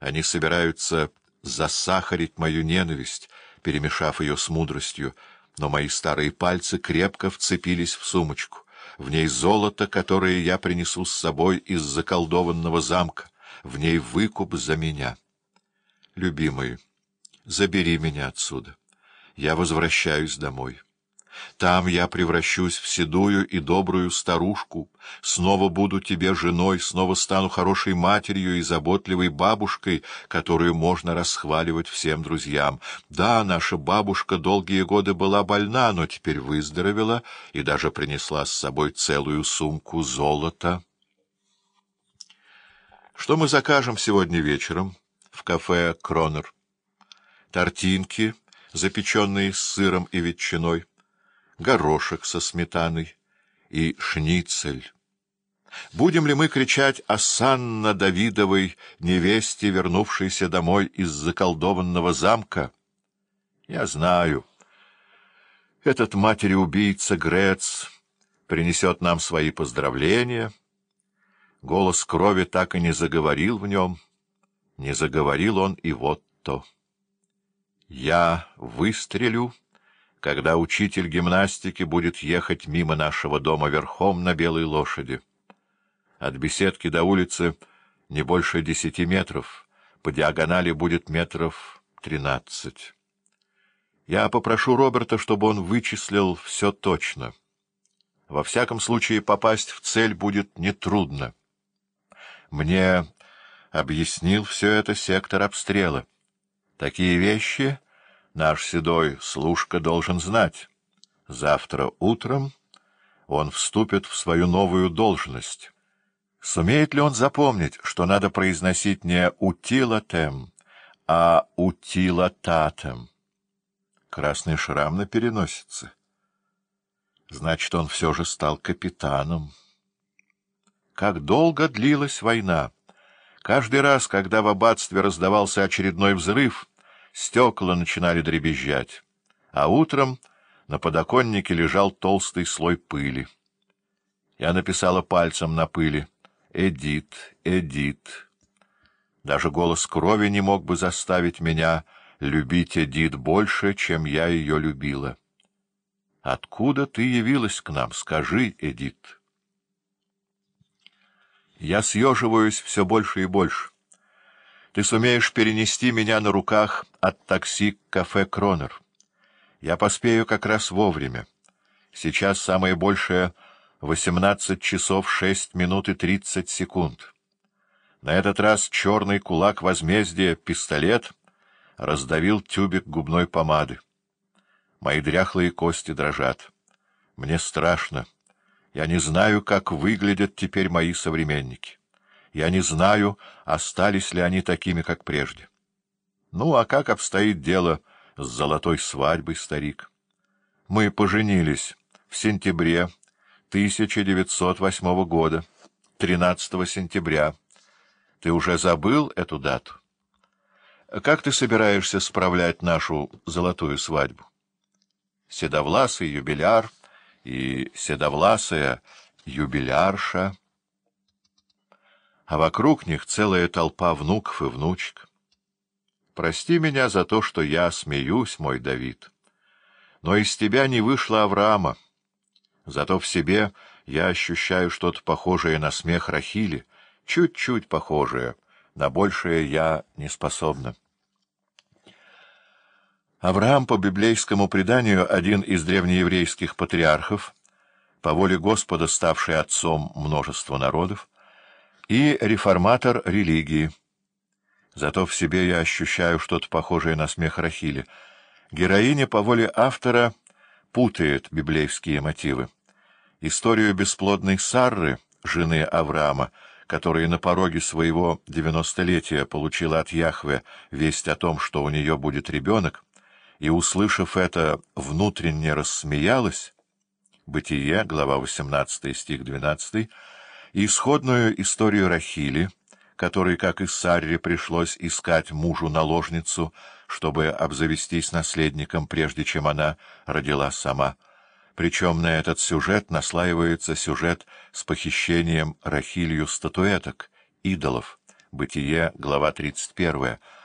Они собираются засахарить мою ненависть, перемешав ее с мудростью, но мои старые пальцы крепко вцепились в сумочку. В ней золото, которое я принесу с собой из заколдованного замка. В ней выкуп за меня. Любимый, забери меня отсюда. Я возвращаюсь домой. Там я превращусь в седую и добрую старушку, снова буду тебе женой, снова стану хорошей матерью и заботливой бабушкой, которую можно расхваливать всем друзьям. Да, наша бабушка долгие годы была больна, но теперь выздоровела и даже принесла с собой целую сумку золота. Что мы закажем сегодня вечером в кафе «Кронер»? Тортинки, запеченные с сыром и ветчиной горошек со сметаной и шницель. Будем ли мы кричать о Санна-Давидовой невесте, вернувшейся домой из заколдованного замка? Я знаю. Этот матери-убийца Грец принесет нам свои поздравления. Голос крови так и не заговорил в нем. Не заговорил он и вот то. Я выстрелю когда учитель гимнастики будет ехать мимо нашего дома верхом на белой лошади. От беседки до улицы не больше десяти метров, по диагонали будет метров тринадцать. Я попрошу Роберта, чтобы он вычислил все точно. Во всяком случае, попасть в цель будет нетрудно. Мне объяснил все это сектор обстрела. Такие вещи Наш седой служка должен знать. Завтра утром он вступит в свою новую должность. Сумеет ли он запомнить, что надо произносить не «утилатем», а «утилататем»? Красный шрам на переносице. Значит, он все же стал капитаном. Как долго длилась война! Каждый раз, когда в аббатстве раздавался очередной взрыв — стекла начинали дребезжать, а утром на подоконнике лежал толстый слой пыли. Я написала пальцем на пыли «Эдит, Эдит». Даже голос крови не мог бы заставить меня любить Эдит больше, чем я ее любила. Откуда ты явилась к нам, скажи, Эдит? Я съеживаюсь все больше и больше. Ты сумеешь перенести меня на руках от такси к кафе «Кронер». Я поспею как раз вовремя. Сейчас самое большее — восемнадцать часов шесть минут и тридцать секунд. На этот раз черный кулак возмездия, пистолет, раздавил тюбик губной помады. Мои дряхлые кости дрожат. Мне страшно. Я не знаю, как выглядят теперь мои современники. Я не знаю, остались ли они такими, как прежде. Ну, а как обстоит дело с золотой свадьбой, старик? Мы поженились в сентябре 1908 года, 13 сентября. Ты уже забыл эту дату? Как ты собираешься справлять нашу золотую свадьбу? Седовласый юбиляр и седовласая юбилярша — а вокруг них целая толпа внуков и внучек. Прости меня за то, что я смеюсь, мой Давид. Но из тебя не вышло Авраама. Зато в себе я ощущаю что-то похожее на смех Рахили, чуть-чуть похожее, на большее я не способна. Авраам, по библейскому преданию, один из древнееврейских патриархов, по воле Господа ставший отцом множества народов, и реформатор религии. Зато в себе я ощущаю что-то похожее на смех Рахили. Героиня по воле автора путает библейские мотивы. Историю бесплодной Сарры, жены Авраама, которая на пороге своего девяностолетия получила от Яхве весть о том, что у нее будет ребенок, и, услышав это, внутренне рассмеялась, Бытие, глава 18, стих 12, исходную историю Рахили, которой, как и Сарре, пришлось искать мужу-наложницу, чтобы обзавестись наследником, прежде чем она родила сама. Причем на этот сюжет наслаивается сюжет с похищением Рахилью статуэток, идолов, Бытие, глава 31.